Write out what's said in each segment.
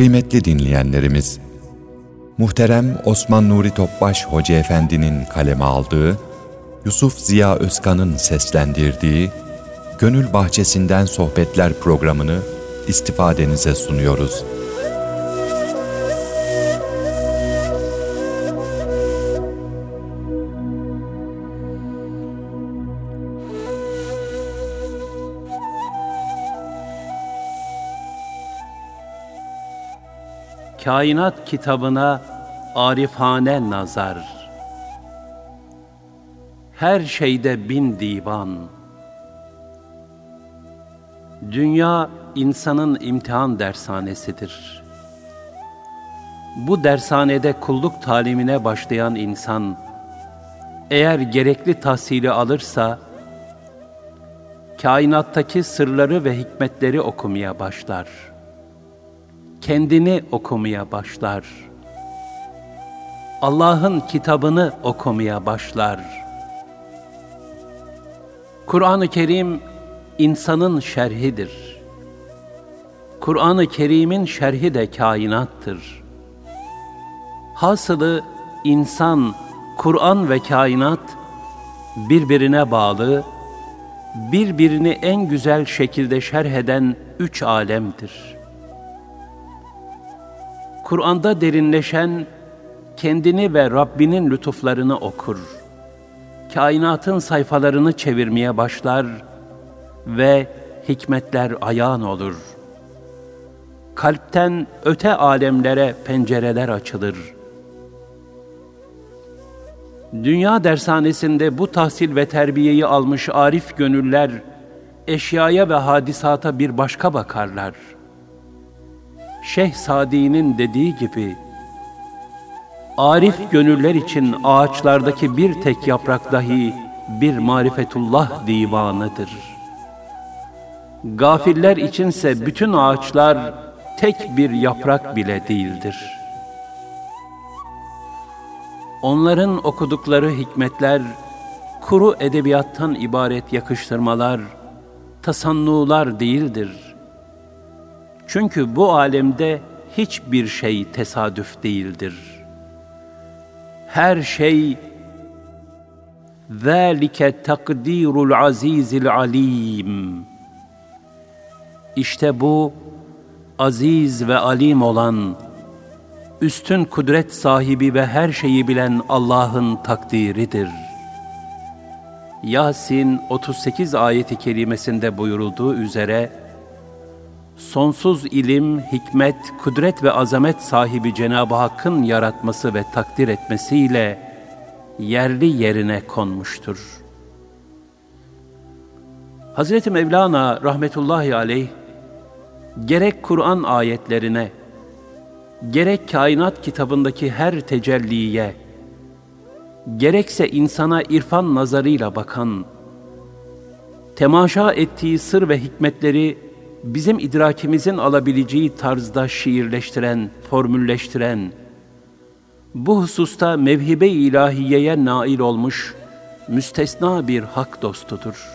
Kıymetli dinleyenlerimiz, muhterem Osman Nuri Topbaş Hoca Efendi'nin kaleme aldığı, Yusuf Ziya Özkan'ın seslendirdiği Gönül Bahçesinden Sohbetler programını istifadenize sunuyoruz. Kainat kitabına arifane nazar. Her şeyde bin divan. Dünya insanın imtihan dershanesidir. Bu dershanede kulluk talimine başlayan insan, eğer gerekli tahsili alırsa, kainattaki sırları ve hikmetleri okumaya başlar.'' Kendini okumaya başlar. Allah'ın kitabını okumaya başlar. Kur'an-ı Kerim insanın şerhidir. Kur'an-ı Kerim'in şerhi de kainattır. Hasılı insan, Kur'an ve kainat birbirine bağlı, birbirini en güzel şekilde şerh eden üç alemdir.'' Kur'an'da derinleşen kendini ve Rabbinin lütuflarını okur. Kainatın sayfalarını çevirmeye başlar ve hikmetler ayağın olur. Kalpten öte alemlere pencereler açılır. Dünya dershanesinde bu tahsil ve terbiyeyi almış arif gönüller, eşyaya ve hadisata bir başka bakarlar.'' Şeyh Sadi'nin dediği gibi, Arif gönüller için ağaçlardaki bir tek yaprak dahi bir marifetullah divanıdır. Gafiller içinse bütün ağaçlar tek bir yaprak bile değildir. Onların okudukları hikmetler, kuru edebiyattan ibaret yakıştırmalar, tasannular değildir.'' Çünkü bu alemde hiçbir şey tesadüf değildir. Her şey ذَٰلِكَ تَقْدِيرُ الْعَز۪يزِ الْعَل۪يمِ İşte bu aziz ve alim olan, üstün kudret sahibi ve her şeyi bilen Allah'ın takdiridir. Yasin 38 ayeti kerimesinde buyurulduğu üzere, sonsuz ilim, hikmet, kudret ve azamet sahibi Cenab-ı Hakk'ın yaratması ve takdir etmesiyle yerli yerine konmuştur. Hz. Mevlana rahmetullahi aleyh, gerek Kur'an ayetlerine, gerek kainat kitabındaki her tecelliye, gerekse insana irfan nazarıyla bakan, temaşa ettiği sır ve hikmetleri bizim idrakimizin alabileceği tarzda şiirleştiren, formülleştiren, bu hususta mevhibe ilahiyeye nail olmuş müstesna bir hak dostudur.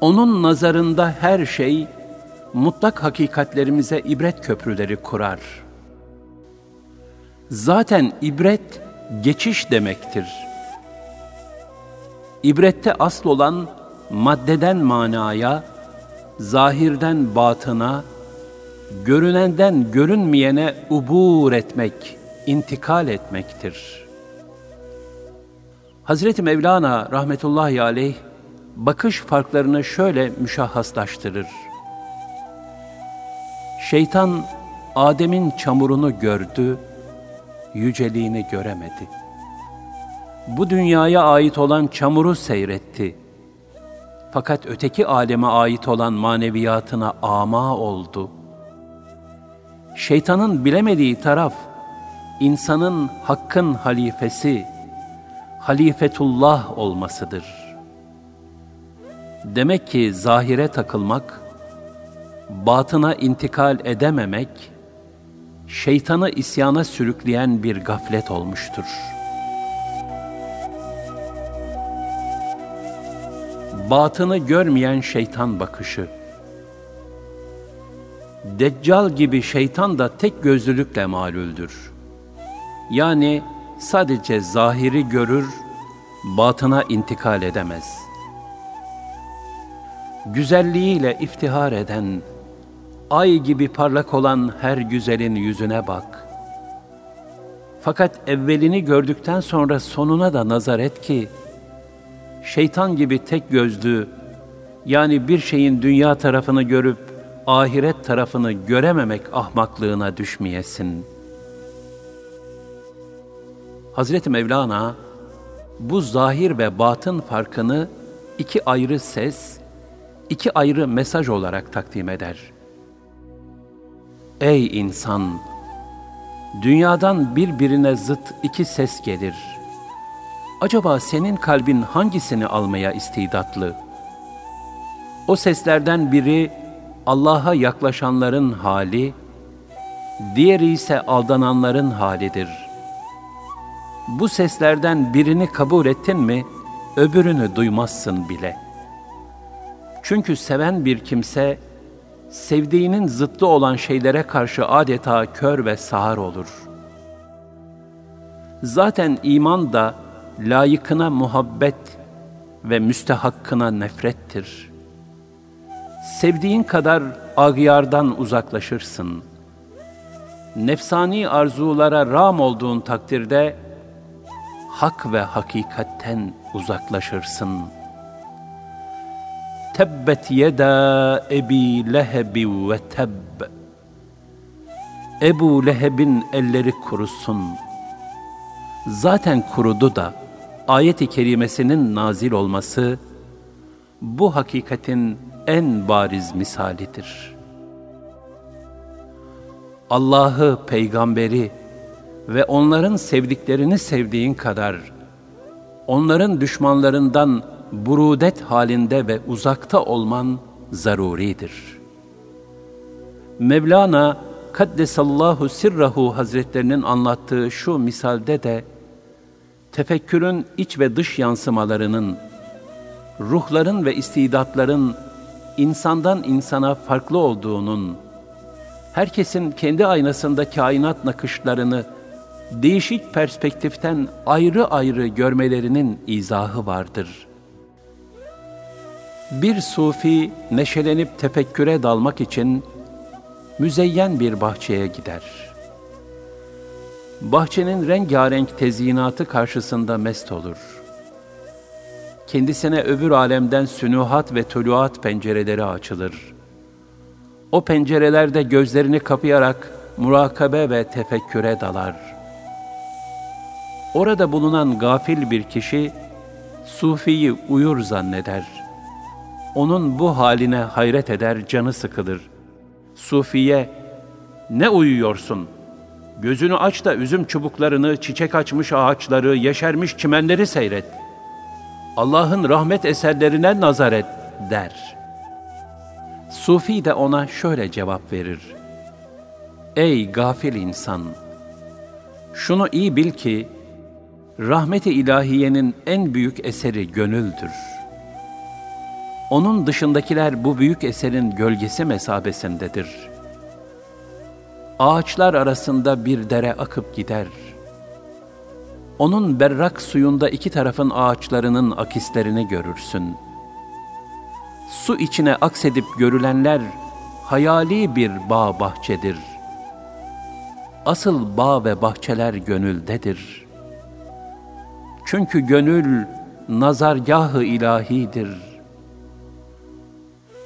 Onun nazarında her şey mutlak hakikatlerimize ibret köprüleri kurar. Zaten ibret geçiş demektir.'' İbrette asıl olan maddeden manaya, zahirden batına, görünenden görünmeyene ubur etmek, intikal etmektir. Hazreti Mevlana rahmetullahi aleyh bakış farklarını şöyle müşahhaslaştırır. Şeytan Adem'in çamurunu gördü, yüceliğini göremedi.'' Bu dünyaya ait olan çamuru seyretti. Fakat öteki aleme ait olan maneviyatına ama oldu. Şeytanın bilemediği taraf, insanın hakkın halifesi, halifetullah olmasıdır. Demek ki zahire takılmak, batına intikal edememek, şeytanı isyana sürükleyen bir gaflet olmuştur.'' Batını görmeyen şeytan bakışı. Deccal gibi şeytan da tek gözlülükle malüldür. Yani sadece zahiri görür, batına intikal edemez. Güzelliğiyle iftihar eden, ay gibi parlak olan her güzelin yüzüne bak. Fakat evvelini gördükten sonra sonuna da nazar et ki, şeytan gibi tek gözlü, yani bir şeyin dünya tarafını görüp ahiret tarafını görememek ahmaklığına düşmeyesin. Hazreti Mevlana bu zahir ve batın farkını iki ayrı ses, iki ayrı mesaj olarak takdim eder. Ey insan! Dünyadan birbirine zıt iki ses gelir. Acaba senin kalbin hangisini almaya istidatlı? O seslerden biri Allah'a yaklaşanların hali, diğeri ise aldananların halidir. Bu seslerden birini kabul ettin mi, öbürünü duymazsın bile. Çünkü seven bir kimse, sevdiğinin zıttı olan şeylere karşı adeta kör ve sağır olur. Zaten iman da layıkına muhabbet ve müstehakkına nefrettir. Sevdiğin kadar ağyardan uzaklaşırsın. Nefsani arzulara ram olduğun takdirde hak ve hakikatten uzaklaşırsın. Tebbet yeda ebi lehebi ve tebb. Ebu Leheb'in elleri kurusun. Zaten kurudu da ayet-i kerimesinin nazil olması bu hakikatin en bariz misalidir. Allah'ı, peygamberi ve onların sevdiklerini sevdiğin kadar onların düşmanlarından burudet halinde ve uzakta olman zaruridir. Mevlana Kaddesallahu Sirrahu Hazretlerinin anlattığı şu misalde de tefekkürün iç ve dış yansımalarının, ruhların ve istidatların insandan insana farklı olduğunun, herkesin kendi aynasında kainat nakışlarını değişik perspektiften ayrı ayrı görmelerinin izahı vardır. Bir sufi neşelenip tefekküre dalmak için müzeyyen bir bahçeye gider. Bahçenin rengarenk tezyinatı karşısında mest olur.'' kendisine öbür alemden sünuhat ve tuluat pencereleri açılır. O pencerelerde gözlerini kapayarak murakabe ve tefekküre dalar. Orada bulunan gafil bir kişi, Sufi'yi uyur zanneder. Onun bu haline hayret eder, canı sıkılır. Sufi'ye, ne uyuyorsun? Gözünü aç da üzüm çubuklarını, çiçek açmış ağaçları, yeşermiş çimenleri seyret.'' Allah'ın rahmet eserlerine nazar et der. Sufi de ona şöyle cevap verir. Ey gafil insan! Şunu iyi bil ki, rahmeti ilahiyenin en büyük eseri gönüldür. Onun dışındakiler bu büyük eserin gölgesi mesabesindedir. Ağaçlar arasında bir dere akıp gider.'' Onun berrak suyunda iki tarafın ağaçlarının akislerini görürsün. Su içine aksedip görülenler hayali bir bağ bahçedir. Asıl bağ ve bahçeler gönüldedir. Çünkü gönül nazargahı ilahidir.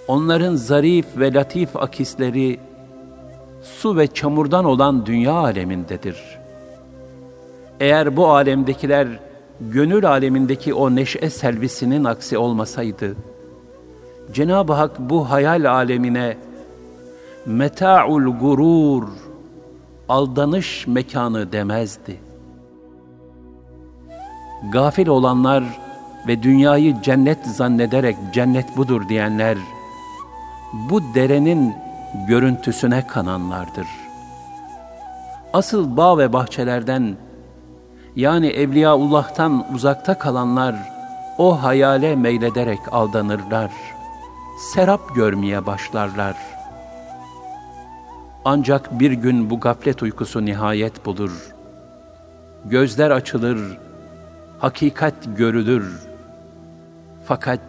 Onların zarif ve latif akisleri su ve çamurdan olan dünya alemindedir.'' Eğer bu alemdekiler gönül alemindeki o neşe selvisinin aksi olmasaydı, Cenab-ı Hak bu hayal alemine meta'ul gurur, aldanış mekanı demezdi. Gafil olanlar ve dünyayı cennet zannederek cennet budur diyenler, bu derenin görüntüsüne kananlardır. Asıl bağ ve bahçelerden yani Evliyaullah'tan uzakta kalanlar o hayale meylederek aldanırlar. Serap görmeye başlarlar. Ancak bir gün bu gaflet uykusu nihayet bulur. Gözler açılır, hakikat görülür. Fakat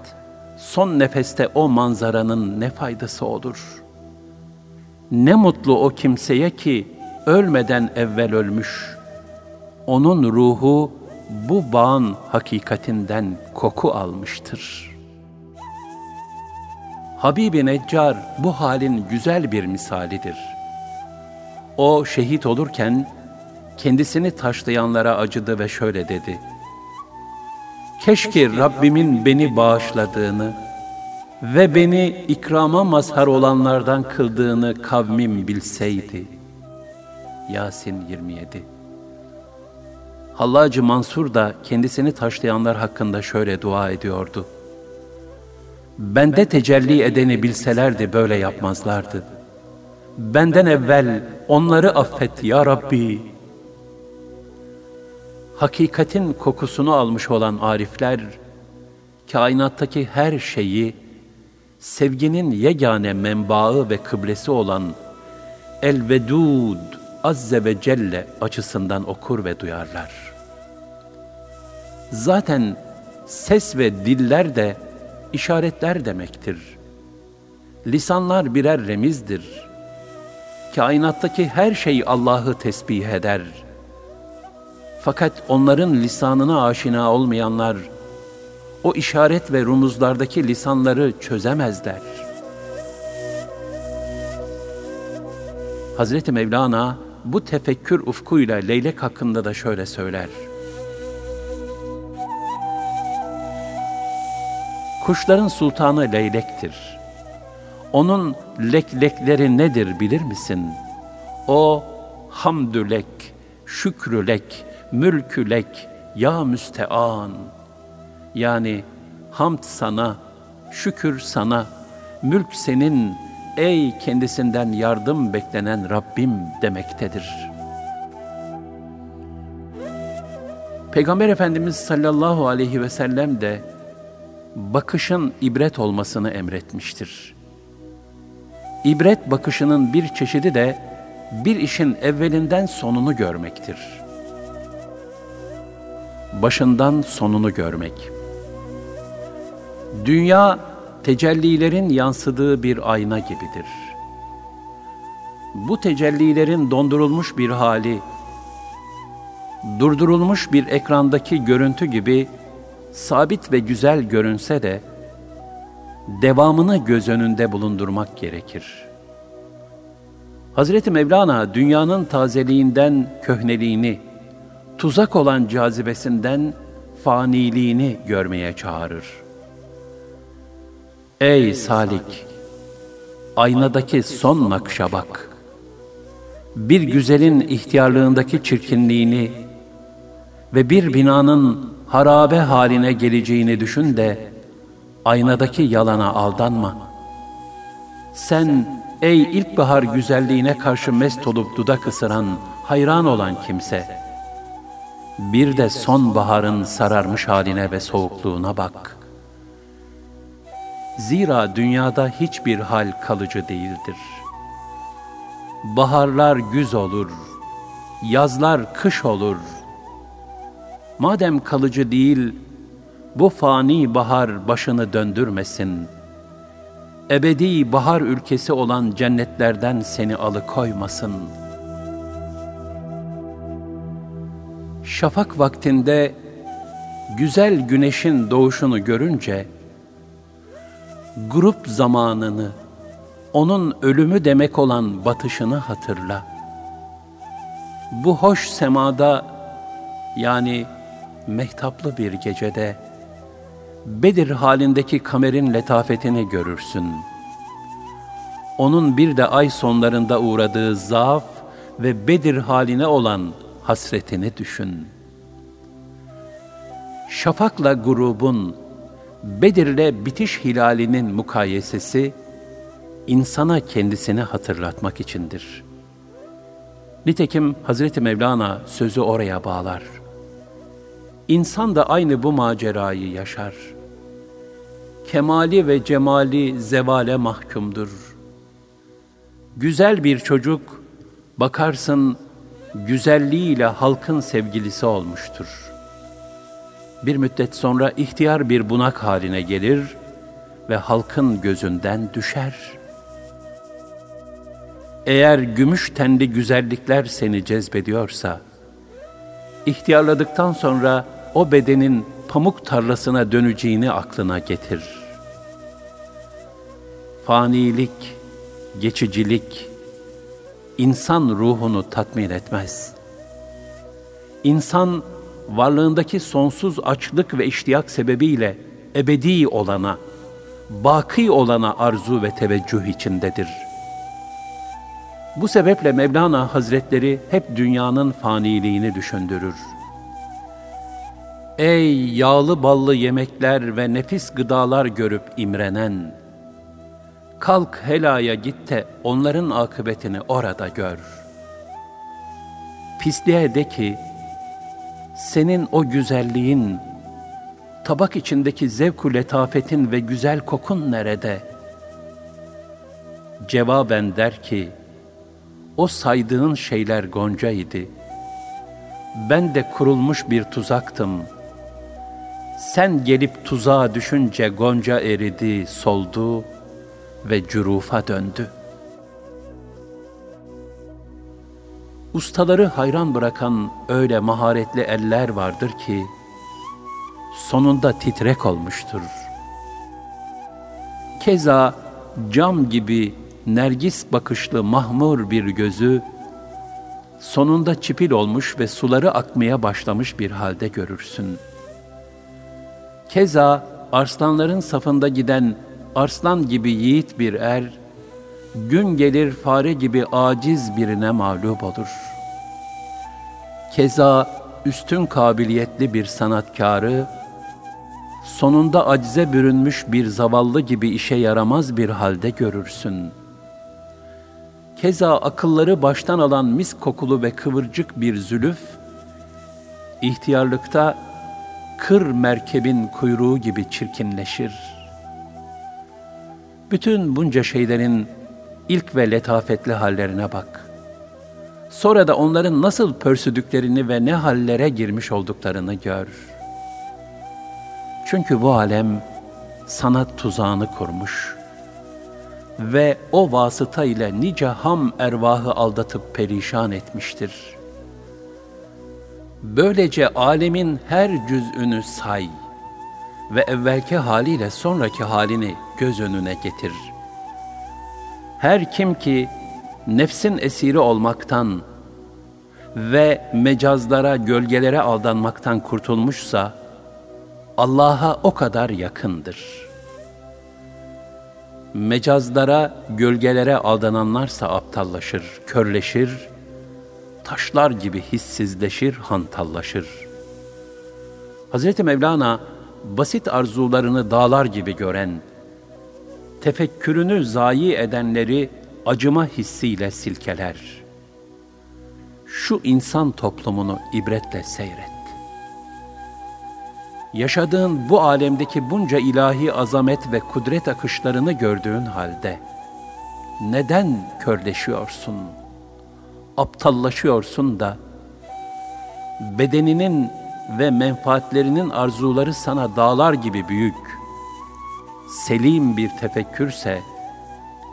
son nefeste o manzaranın ne faydası olur? Ne mutlu o kimseye ki ölmeden evvel ölmüş. Onun ruhu bu bağın hakikatinden koku almıştır. Habibi Neccar bu halin güzel bir misalidir. O şehit olurken kendisini taşlayanlara acıdı ve şöyle dedi. Keşke Rabbimin beni bağışladığını ve beni ikrama mazhar olanlardan kıldığını kavmim bilseydi. Yasin 27 Hallacı Mansur da kendisini taşlayanlar hakkında şöyle dua ediyordu. Bende tecelli edeni bilselerdi böyle yapmazlardı. Benden evvel onları affet ya Rabbi. Hakikatin kokusunu almış olan arifler, kainattaki her şeyi, sevginin yegane menbaı ve kıblesi olan El-Vedud Azze ve Celle açısından okur ve duyarlar. Zaten ses ve diller de işaretler demektir. Lisanlar birer remizdir. Kainattaki her şey Allah'ı tesbih eder. Fakat onların lisanına aşina olmayanlar, o işaret ve rumuzlardaki lisanları çözemezler. Hazreti Mevlana bu tefekkür ufkuyla leylek hakkında da şöyle söyler. Kuşların sultanı leylektir. Onun leklekleri nedir bilir misin? O hamdülek, şükrülek, mülkülek, ya müstean. Yani hamd sana, şükür sana, mülk senin, ey kendisinden yardım beklenen Rabbim demektedir. Peygamber Efendimiz sallallahu aleyhi ve sellem de bakışın ibret olmasını emretmiştir. İbret bakışının bir çeşidi de bir işin evvelinden sonunu görmektir. Başından sonunu görmek. Dünya tecellilerin yansıdığı bir ayna gibidir. Bu tecellilerin dondurulmuş bir hali, durdurulmuş bir ekrandaki görüntü gibi sabit ve güzel görünse de devamını göz önünde bulundurmak gerekir. Hazreti Mevlana dünyanın tazeliğinden köhneliğini, tuzak olan cazibesinden faniliğini görmeye çağırır. Ey salik! Aynadaki son nakşa bak. Bir güzelin ihtiyarlığındaki çirkinliğini ve bir binanın harabe haline geleceğini düşün de aynadaki yalana aldanma. Sen ey ilkbahar güzelliğine karşı mest olup dudak ısıran, hayran olan kimse, bir de sonbaharın sararmış haline ve soğukluğuna bak. Zira dünyada hiçbir hal kalıcı değildir. Baharlar güz olur, yazlar kış olur.'' Madem kalıcı değil, bu fani bahar başını döndürmesin. Ebedi bahar ülkesi olan cennetlerden seni alıkoymasın. Şafak vaktinde güzel güneşin doğuşunu görünce, grup zamanını, onun ölümü demek olan batışını hatırla. Bu hoş semada, yani mehtaplı bir gecede Bedir halindeki kamerin letafetini görürsün. Onun bir de ay sonlarında uğradığı zaaf ve Bedir haline olan hasretini düşün. Şafakla grubun, Bedir'le bitiş hilalinin mukayesesi, insana kendisini hatırlatmak içindir. Nitekim Hazreti Mevlana sözü oraya bağlar.'' İnsan da aynı bu macerayı yaşar. Kemali ve cemali zevale mahkumdur. Güzel bir çocuk, bakarsın güzelliğiyle halkın sevgilisi olmuştur. Bir müddet sonra ihtiyar bir bunak haline gelir ve halkın gözünden düşer. Eğer gümüş tenli güzellikler seni cezbediyorsa, ihtiyarladıktan sonra o bedenin pamuk tarlasına döneceğini aklına getir. Fanilik, geçicilik, insan ruhunu tatmin etmez. İnsan, varlığındaki sonsuz açlık ve iştiyak sebebiyle ebedi olana, baki olana arzu ve teveccüh içindedir. Bu sebeple Mevlana Hazretleri hep dünyanın faniliğini düşündürür. Ey yağlı ballı yemekler ve nefis gıdalar görüp imrenen! Kalk helaya git de onların akıbetini orada gör. Pisliğe de ki, senin o güzelliğin, tabak içindeki zevku letafetin ve güzel kokun nerede? Cevaben der ki, o saydığın şeyler goncaydı. Ben de kurulmuş bir tuzaktım. Sen gelip tuzağa düşünce gonca eridi, soldu ve cürufa döndü. Ustaları hayran bırakan öyle maharetli eller vardır ki, sonunda titrek olmuştur. Keza cam gibi nergis bakışlı mahmur bir gözü, sonunda çipil olmuş ve suları akmaya başlamış bir halde görürsün. Keza arslanların safında giden arslan gibi yiğit bir er, gün gelir fare gibi aciz birine mağlup olur. Keza üstün kabiliyetli bir sanatkarı, sonunda acize bürünmüş bir zavallı gibi işe yaramaz bir halde görürsün. Keza akılları baştan alan mis kokulu ve kıvırcık bir zülüf, ihtiyarlıkta kır merkebin kuyruğu gibi çirkinleşir.'' Bütün bunca şeylerin ilk ve letafetli hallerine bak. Sonra da onların nasıl pörsüdüklerini ve ne hallere girmiş olduklarını gör. Çünkü bu alem sanat tuzağını kurmuş ve o vasıta ile nice ham ervahı aldatıp perişan etmiştir. Böylece alemin her cüz'ünü say ve evvelki haliyle sonraki halini göz önüne getir. Her kim ki nefsin esiri olmaktan ve mecazlara, gölgelere aldanmaktan kurtulmuşsa, Allah'a o kadar yakındır. Mecazlara, gölgelere aldananlarsa aptallaşır, körleşir, taşlar gibi hissizleşir, hantallaşır. Hz. Mevlana, basit arzularını dağlar gibi gören, tefekkürünü zayi edenleri acıma hissiyle silkeler. Şu insan toplumunu ibretle seyret. Yaşadığın bu alemdeki bunca ilahi azamet ve kudret akışlarını gördüğün halde neden körleşiyorsun, aptallaşıyorsun da bedeninin ve menfaatlerinin arzuları sana dağlar gibi büyük, selim bir tefekkürse,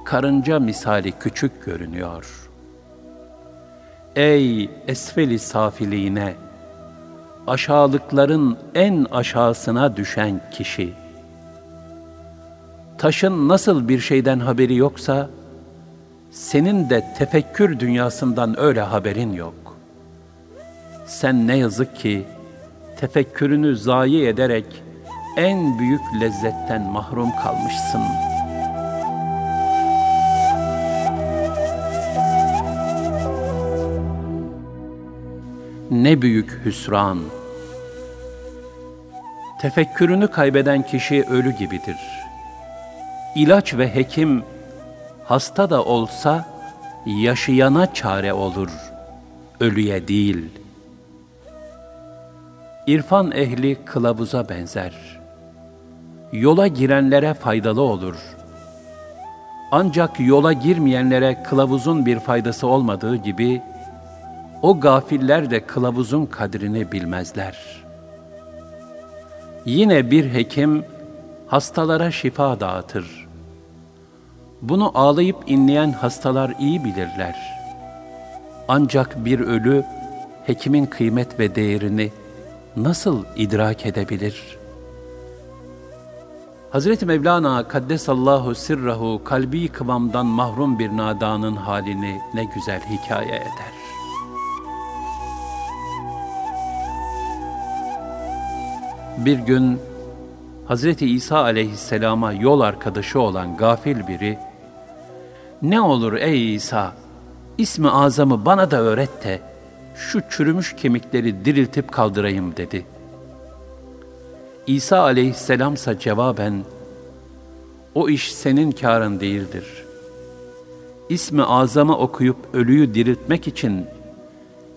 karınca misali küçük görünüyor. Ey esfeli safiliğine, aşağılıkların en aşağısına düşen kişi, taşın nasıl bir şeyden haberi yoksa, senin de tefekkür dünyasından öyle haberin yok. Sen ne yazık ki tefekkürünü zayi ederek en büyük lezzetten mahrum kalmışsın. Ne büyük hüsran! Tefekkürünü kaybeden kişi ölü gibidir. İlaç ve hekim hasta da olsa yaşayana çare olur, ölüye değil.'' İrfan ehli kılavuza benzer. Yola girenlere faydalı olur. Ancak yola girmeyenlere kılavuzun bir faydası olmadığı gibi, o gafiller de kılavuzun kadrini bilmezler. Yine bir hekim hastalara şifa dağıtır. Bunu ağlayıp inleyen hastalar iyi bilirler. Ancak bir ölü hekimin kıymet ve değerini nasıl idrak edebilir? Hazreti Mevlana Kaddesallahu sirrahu kalbi kıvamdan mahrum bir nadanın halini ne güzel hikaye eder. Bir gün Hazreti İsa aleyhisselama yol arkadaşı olan gafil biri, ''Ne olur ey İsa, ismi azamı bana da öğret de, şu çürümüş kemikleri diriltip kaldırayım.'' dedi. İsa aleyhisselamsa cevaben, ''O iş senin karın değildir. İsmi azamı okuyup ölüyü diriltmek için,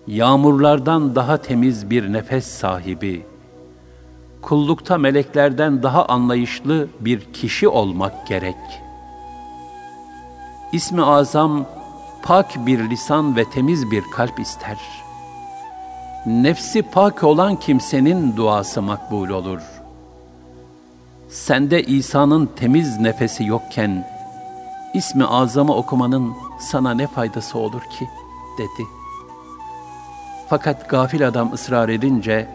yağmurlardan daha temiz bir nefes sahibi.'' Kullukta meleklerden daha anlayışlı bir kişi olmak gerek. İsmi azam pak bir lisan ve temiz bir kalp ister. Nefsi pak olan kimsenin duası makbul olur. Sende İsa'nın temiz nefesi yokken ismi azamı okumanın sana ne faydası olur ki? dedi. Fakat gafil adam ısrar edince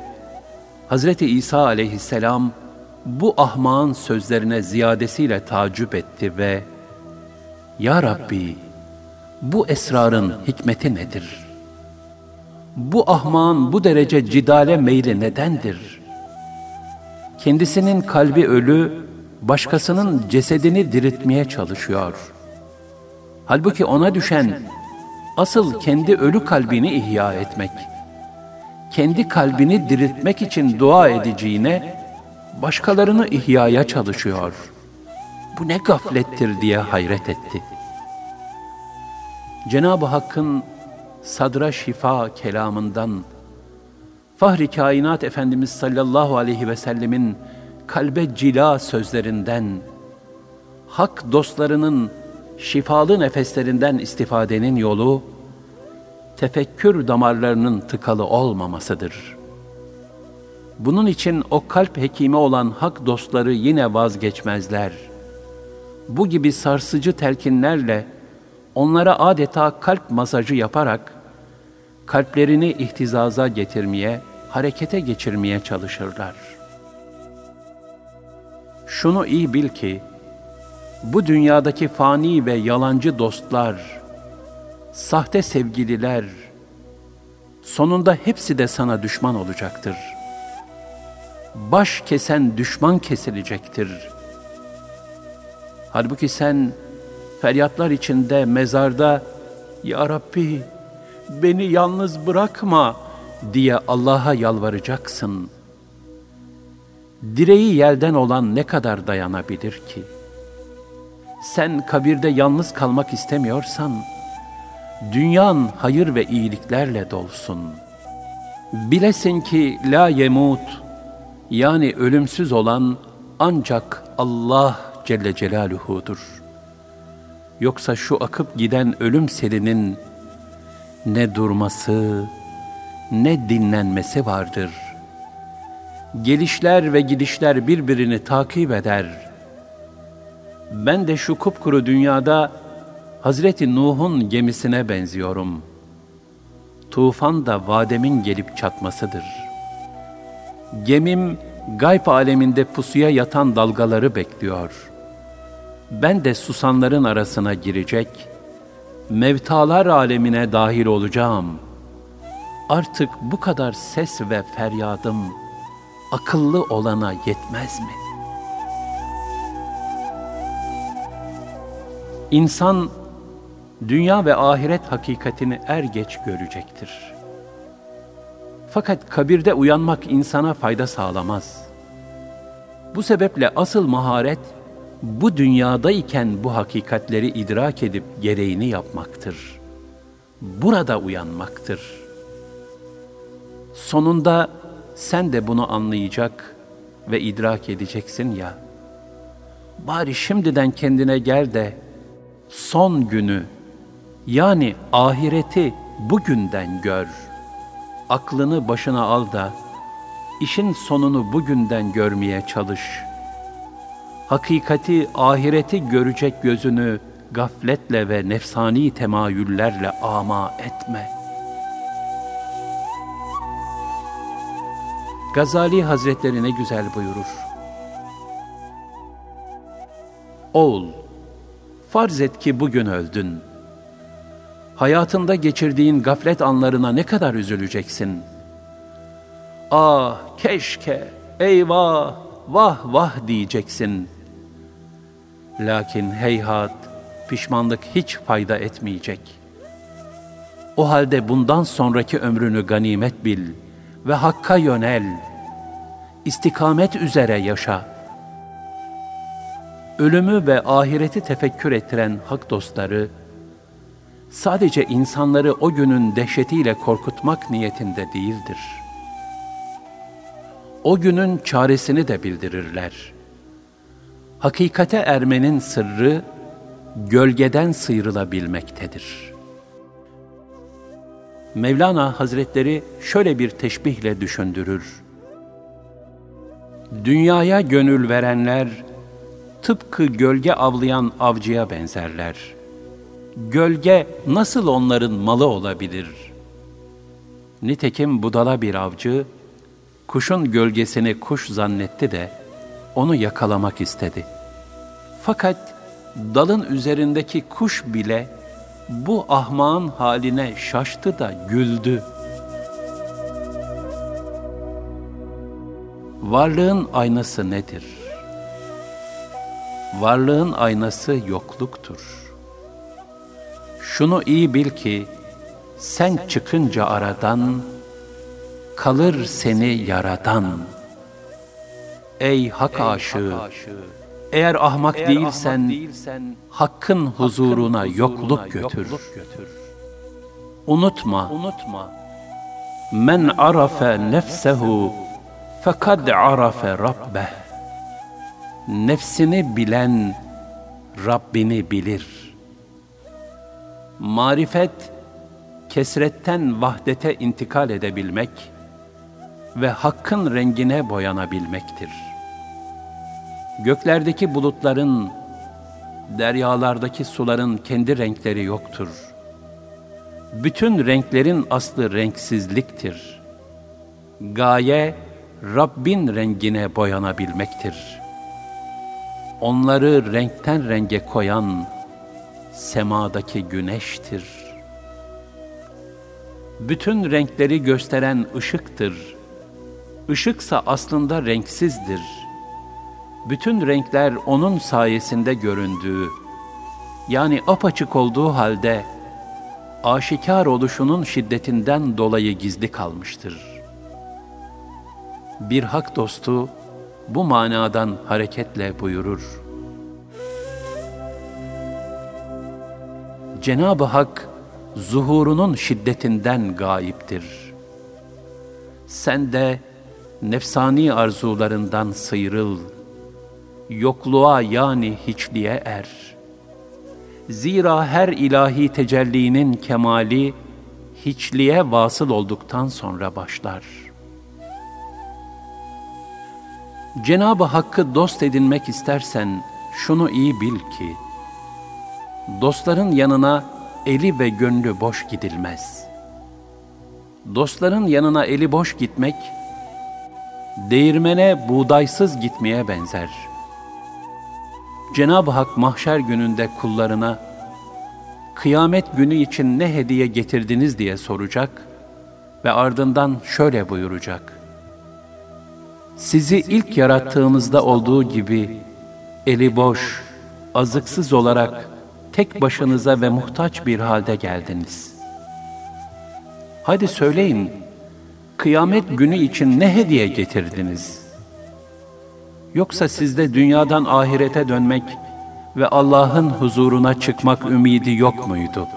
Hazreti İsa aleyhisselam bu ahmağın sözlerine ziyadesiyle tacip etti ve Ya Rabbi bu esrarın hikmeti nedir? Bu ahmağın bu derece cidale meyli nedendir? Kendisinin kalbi ölü, başkasının cesedini diriltmeye çalışıyor. Halbuki ona düşen asıl kendi ölü kalbini ihya etmek.'' Kendi kalbini diriltmek için dua edeceğine başkalarını ihyaya çalışıyor. Bu ne gaflettir diye hayret etti. Cenab-ı Hakk'ın sadra şifa kelamından, Fahri Kainat Efendimiz sallallahu aleyhi ve sellemin kalbe cila sözlerinden, hak dostlarının şifalı nefeslerinden istifadenin yolu, tefekkür damarlarının tıkalı olmamasıdır. Bunun için o kalp hekimi olan hak dostları yine vazgeçmezler. Bu gibi sarsıcı telkinlerle onlara adeta kalp masajı yaparak kalplerini ihtizaza getirmeye, harekete geçirmeye çalışırlar. Şunu iyi bil ki, bu dünyadaki fani ve yalancı dostlar, sahte sevgililer, sonunda hepsi de sana düşman olacaktır. Baş kesen düşman kesilecektir. Halbuki sen feryatlar içinde mezarda Ya Rabbi beni yalnız bırakma diye Allah'a yalvaracaksın. Direği yelden olan ne kadar dayanabilir ki? Sen kabirde yalnız kalmak istemiyorsan, dünyan hayır ve iyiliklerle dolsun. Bilesin ki la yemut, yani ölümsüz olan ancak Allah Celle Celaluhu'dur. Yoksa şu akıp giden ölüm selinin ne durması, ne dinlenmesi vardır. Gelişler ve gidişler birbirini takip eder. Ben de şu kupkuru dünyada Hazreti Nuh'un gemisine benziyorum. Tufan da vademin gelip çatmasıdır. Gemim gayb aleminde pusuya yatan dalgaları bekliyor. Ben de susanların arasına girecek, mevtalar alemine dahil olacağım. Artık bu kadar ses ve feryadım akıllı olana yetmez mi? İnsan dünya ve ahiret hakikatini er geç görecektir. Fakat kabirde uyanmak insana fayda sağlamaz. Bu sebeple asıl maharet, bu dünyadayken bu hakikatleri idrak edip gereğini yapmaktır. Burada uyanmaktır. Sonunda sen de bunu anlayacak ve idrak edeceksin ya. Bari şimdiden kendine gel de son günü yani ahireti bugünden gör. Aklını başına al da işin sonunu bugünden görmeye çalış. Hakikati, ahireti görecek gözünü gafletle ve nefsani temayüllerle ama etme. Gazali Hazretleri ne güzel buyurur. Oğul, farz et ki bugün öldün. Hayatında geçirdiğin gaflet anlarına ne kadar üzüleceksin. Ah keşke, eyvah, vah vah diyeceksin. Lakin heyhat, pişmanlık hiç fayda etmeyecek. O halde bundan sonraki ömrünü ganimet bil ve Hakk'a yönel. İstikamet üzere yaşa.'' ölümü ve ahireti tefekkür ettiren hak dostları, sadece insanları o günün dehşetiyle korkutmak niyetinde değildir. O günün çaresini de bildirirler. Hakikate ermenin sırrı, gölgeden sıyrılabilmektedir. Mevlana Hazretleri şöyle bir teşbihle düşündürür. Dünyaya gönül verenler, tıpkı gölge avlayan avcıya benzerler. Gölge nasıl onların malı olabilir? Nitekim budala bir avcı, kuşun gölgesini kuş zannetti de onu yakalamak istedi. Fakat dalın üzerindeki kuş bile bu ahmağın haline şaştı da güldü. Varlığın aynası nedir?'' Varlığın aynası yokluktur. Şunu iyi bil ki, sen çıkınca aradan, kalır seni yaradan. Ey hak aşığı, eğer ahmak değilsen, hakkın huzuruna yokluk götür. Unutma, unutma. Men arafe nefsehu fekad arafe rabbeh nefsini bilen Rabbini bilir. Marifet, kesretten vahdete intikal edebilmek ve hakkın rengine boyanabilmektir. Göklerdeki bulutların, deryalardaki suların kendi renkleri yoktur. Bütün renklerin aslı renksizliktir. Gaye, Rabbin rengine boyanabilmektir.'' onları renkten renge koyan semadaki güneştir. Bütün renkleri gösteren ışıktır. Işıksa aslında renksizdir. Bütün renkler onun sayesinde göründüğü, yani apaçık olduğu halde aşikar oluşunun şiddetinden dolayı gizli kalmıştır. Bir hak dostu, bu manadan hareketle buyurur. Cenab-ı Hak zuhurunun şiddetinden gayiptir. Sen de nefsani arzularından sıyrıl, yokluğa yani hiçliğe er. Zira her ilahi tecellinin kemali hiçliğe vasıl olduktan sonra başlar.'' Cenab-ı Hakk'ı dost edinmek istersen şunu iyi bil ki, dostların yanına eli ve gönlü boş gidilmez. Dostların yanına eli boş gitmek, değirmene buğdaysız gitmeye benzer. Cenab-ı Hak mahşer gününde kullarına, kıyamet günü için ne hediye getirdiniz diye soracak ve ardından şöyle buyuracak. Sizi ilk yarattığımızda olduğu gibi eli boş, azıksız olarak tek başınıza ve muhtaç bir halde geldiniz. Hadi söyleyin, kıyamet günü için ne hediye getirdiniz? Yoksa sizde dünyadan ahirete dönmek ve Allah'ın huzuruna çıkmak ümidi yok muydu?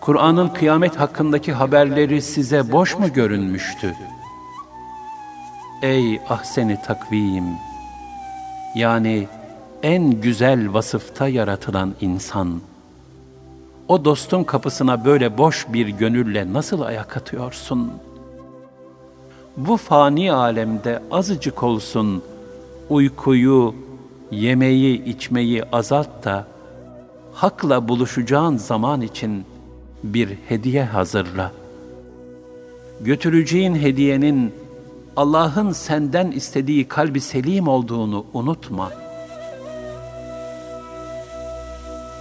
Kur'an'ın kıyamet hakkındaki haberleri size boş mu görünmüştü?'' Ey ahseni takvim! Yani en güzel vasıfta yaratılan insan, o dostun kapısına böyle boş bir gönülle nasıl ayak atıyorsun? Bu fani alemde azıcık olsun uykuyu, yemeği, içmeyi azalt da, hakla buluşacağın zaman için bir hediye hazırla. Götüreceğin hediyenin Allah'ın senden istediği kalbi selim olduğunu unutma.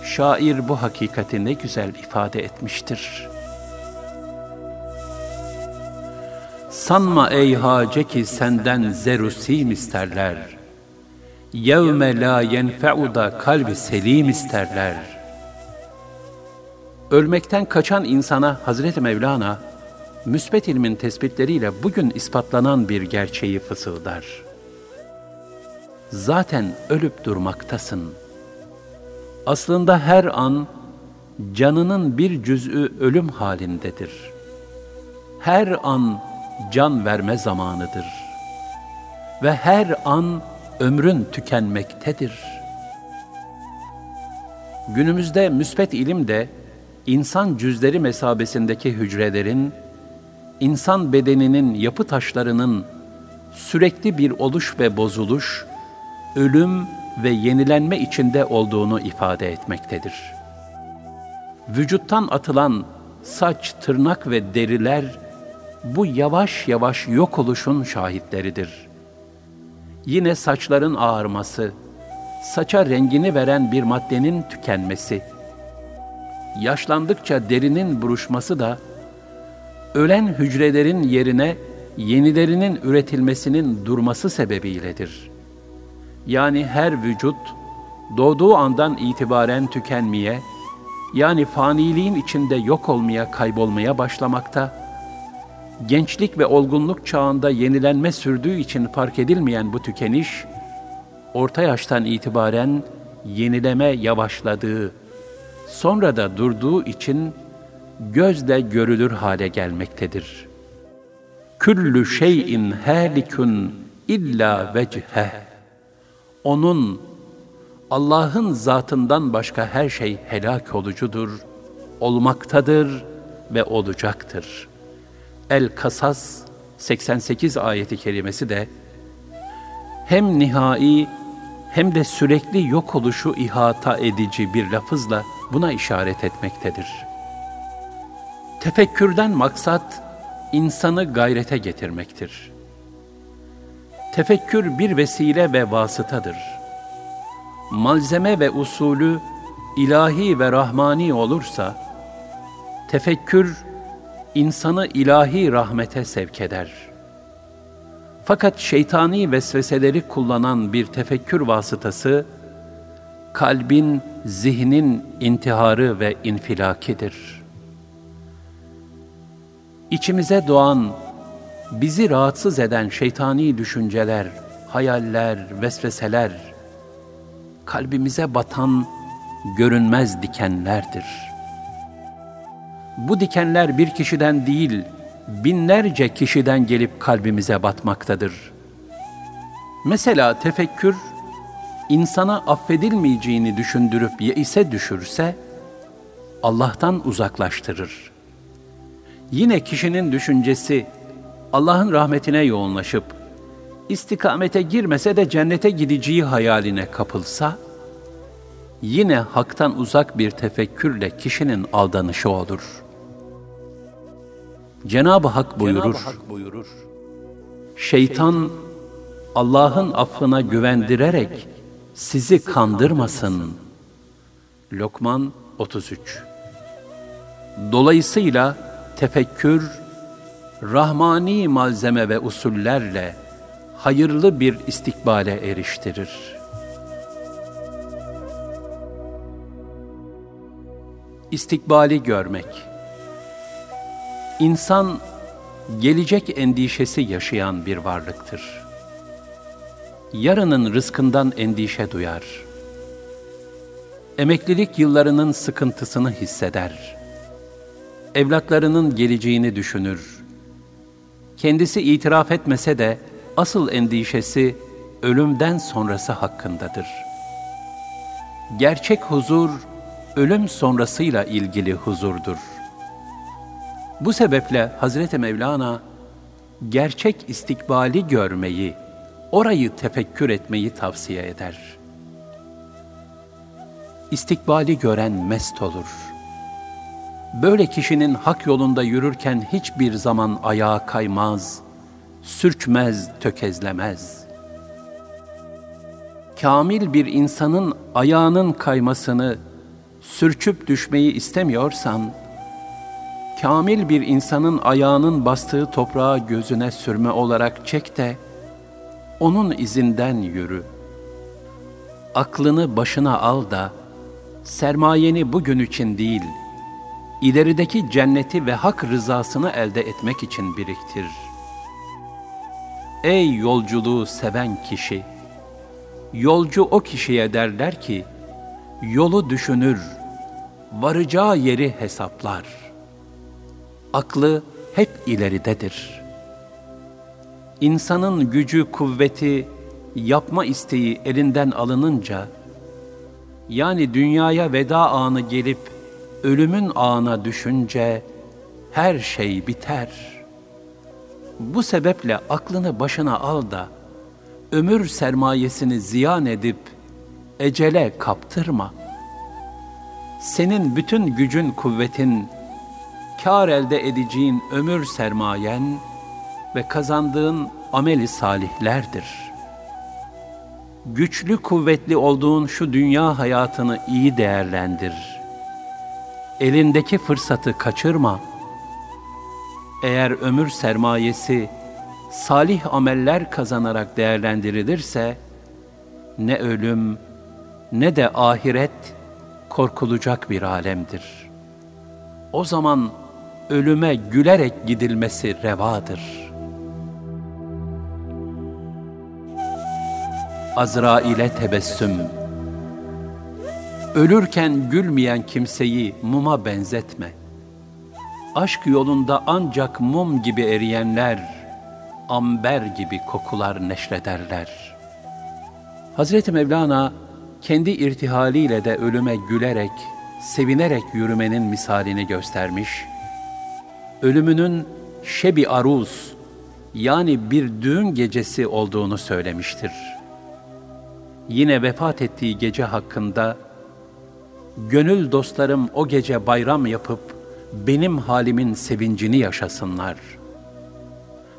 Şair bu hakikati ne güzel ifade etmiştir. Sanma ey hace ki senden zerusim isterler. Yevme la yenfe'uda kalbi selim isterler. Ölmekten kaçan insana Hazreti Mevlana, müsbet ilmin tespitleriyle bugün ispatlanan bir gerçeği fısıldar. Zaten ölüp durmaktasın. Aslında her an canının bir cüz'ü ölüm halindedir. Her an can verme zamanıdır. Ve her an ömrün tükenmektedir. Günümüzde müspet ilim de insan cüzleri mesabesindeki hücrelerin insan bedeninin yapı taşlarının sürekli bir oluş ve bozuluş, ölüm ve yenilenme içinde olduğunu ifade etmektedir. Vücuttan atılan saç, tırnak ve deriler bu yavaş yavaş yok oluşun şahitleridir. Yine saçların ağarması, saça rengini veren bir maddenin tükenmesi, yaşlandıkça derinin buruşması da ölen hücrelerin yerine yenilerinin üretilmesinin durması sebebiyledir. Yani her vücut doğduğu andan itibaren tükenmeye, yani faniliğin içinde yok olmaya, kaybolmaya başlamakta, gençlik ve olgunluk çağında yenilenme sürdüğü için fark edilmeyen bu tükeniş, orta yaştan itibaren yenileme yavaşladığı, sonra da durduğu için gözle görülür hale gelmektedir. Küllü şeyin halikun illa vecheh. Onun Allah'ın zatından başka her şey helak olucudur, olmaktadır ve olacaktır. El-Kasas 88 ayeti kerimesi de hem nihai hem de sürekli yok oluşu ihata edici bir lafızla buna işaret etmektedir.'' Tefekkürden maksat insanı gayrete getirmektir. Tefekkür bir vesile ve vasıtadır. Malzeme ve usulü ilahi ve rahmani olursa, tefekkür insanı ilahi rahmete sevk eder. Fakat şeytani vesveseleri kullanan bir tefekkür vasıtası, kalbin, zihnin intiharı ve infilakidir.'' İçimize doğan, bizi rahatsız eden şeytani düşünceler, hayaller, vesveseler, kalbimize batan görünmez dikenlerdir. Bu dikenler bir kişiden değil, binlerce kişiden gelip kalbimize batmaktadır. Mesela tefekkür, insana affedilmeyeceğini düşündürüp yeise düşürse, Allah'tan uzaklaştırır.'' Yine kişinin düşüncesi Allah'ın rahmetine yoğunlaşıp istikamete girmese de cennete gideceği hayaline kapılsa, yine haktan uzak bir tefekkürle kişinin aldanışı olur. Cenab-ı Hak buyurur, Cenab-ı Hak buyurur Şeytan Allah'ın affına güvendirerek sizi kandırmasın. Lokman 33 Dolayısıyla tefekkür, rahmani malzeme ve usullerle hayırlı bir istikbale eriştirir. İstikbali görmek İnsan, gelecek endişesi yaşayan bir varlıktır. Yarının rızkından endişe duyar. Emeklilik yıllarının sıkıntısını hisseder evlatlarının geleceğini düşünür. Kendisi itiraf etmese de asıl endişesi ölümden sonrası hakkındadır. Gerçek huzur, ölüm sonrasıyla ilgili huzurdur. Bu sebeple Hazreti Mevlana, gerçek istikbali görmeyi, orayı tefekkür etmeyi tavsiye eder. İstikbali gören mest olur. Böyle kişinin hak yolunda yürürken hiçbir zaman ayağa kaymaz, sürçmez, tökezlemez. Kamil bir insanın ayağının kaymasını, sürçüp düşmeyi istemiyorsan, kamil bir insanın ayağının bastığı toprağa gözüne sürme olarak çek de, onun izinden yürü. Aklını başına al da, sermayeni bugün için değil, ilerideki cenneti ve hak rızasını elde etmek için biriktir. Ey yolculuğu seven kişi! Yolcu o kişiye derler ki, yolu düşünür, varacağı yeri hesaplar. Aklı hep ileridedir. İnsanın gücü, kuvveti, yapma isteği elinden alınınca, yani dünyaya veda anı gelip ölümün ağına düşünce her şey biter. Bu sebeple aklını başına al da ömür sermayesini ziyan edip ecele kaptırma. Senin bütün gücün, kuvvetin, kar elde edeceğin ömür sermayen ve kazandığın ameli salihlerdir. Güçlü, kuvvetli olduğun şu dünya hayatını iyi değerlendir. Elindeki fırsatı kaçırma. Eğer ömür sermayesi salih ameller kazanarak değerlendirilirse, ne ölüm ne de ahiret korkulacak bir alemdir. O zaman ölüme gülerek gidilmesi revadır. Azrail'e tebessüm Ölürken gülmeyen kimseyi muma benzetme. Aşk yolunda ancak mum gibi eriyenler, amber gibi kokular neşrederler. Hazreti Mevlana kendi irtihaliyle de ölüme gülerek, sevinerek yürümenin misalini göstermiş. Ölümünün şebi aruz yani bir düğün gecesi olduğunu söylemiştir. Yine vefat ettiği gece hakkında gönül dostlarım o gece bayram yapıp benim halimin sevincini yaşasınlar.''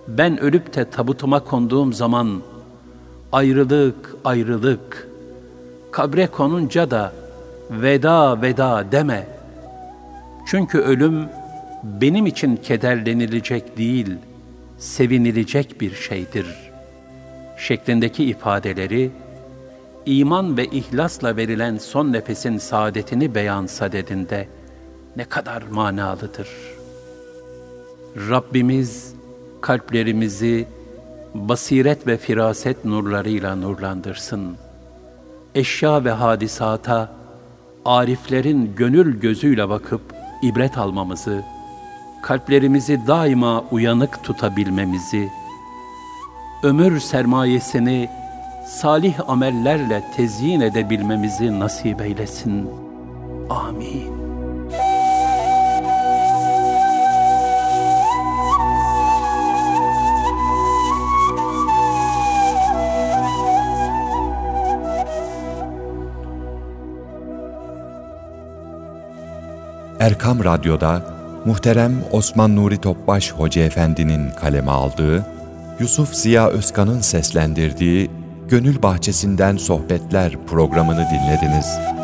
ben ölüp de tabutuma konduğum zaman ayrılık, ayrılık, kabre konunca da veda, veda deme. Çünkü ölüm benim için kederlenilecek değil, sevinilecek bir şeydir. Şeklindeki ifadeleri, iman ve ihlasla verilen son nefesin saadetini beyan sadedinde ne kadar manalıdır. Rabbimiz, kalplerimizi basiret ve firaset nurlarıyla nurlandırsın. Eşya ve hadisata ariflerin gönül gözüyle bakıp ibret almamızı, kalplerimizi daima uyanık tutabilmemizi, ömür sermayesini salih amellerle tezyin edebilmemizi nasip eylesin. Amin. Erkam Radyo'da muhterem Osman Nuri Topbaş Hoca Efendi'nin kaleme aldığı, Yusuf Ziya Özkan'ın seslendirdiği Gönül Bahçesinden Sohbetler programını dinlediniz.